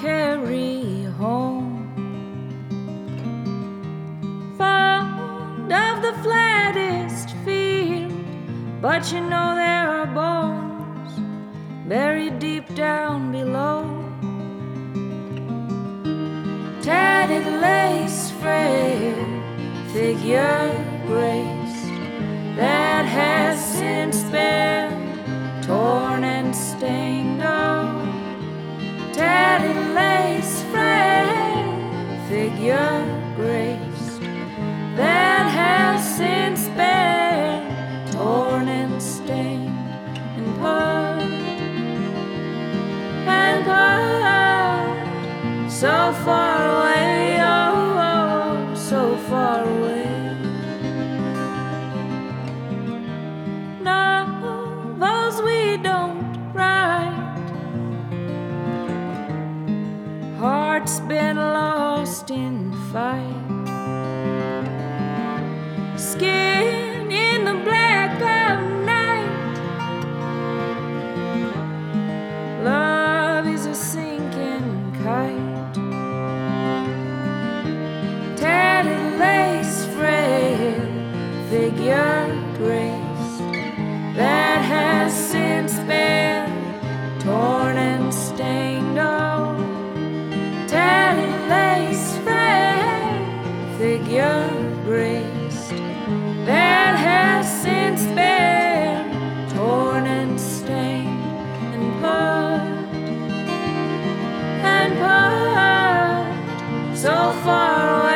carry home. Fond of the flattest field, but you know there are bones buried deep down below. Tatted lace, frail figure graced that has since been torn and stained. Figure graced that has since been torn and stained and part and part so far away, fight. Skin in the black of night. Love is a sinking kite. Tattered lace, frail figure graced far away,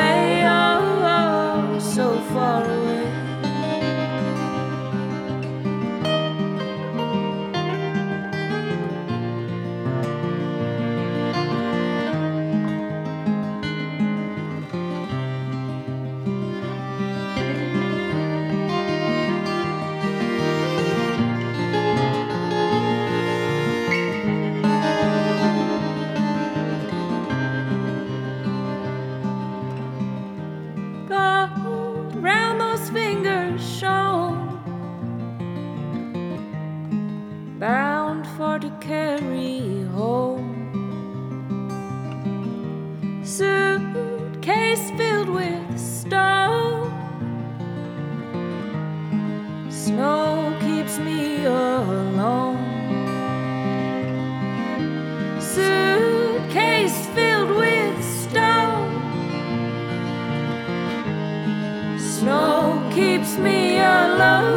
case filled with snow. Snow keeps me alone. Suitcase filled with snow. Snow keeps me alone.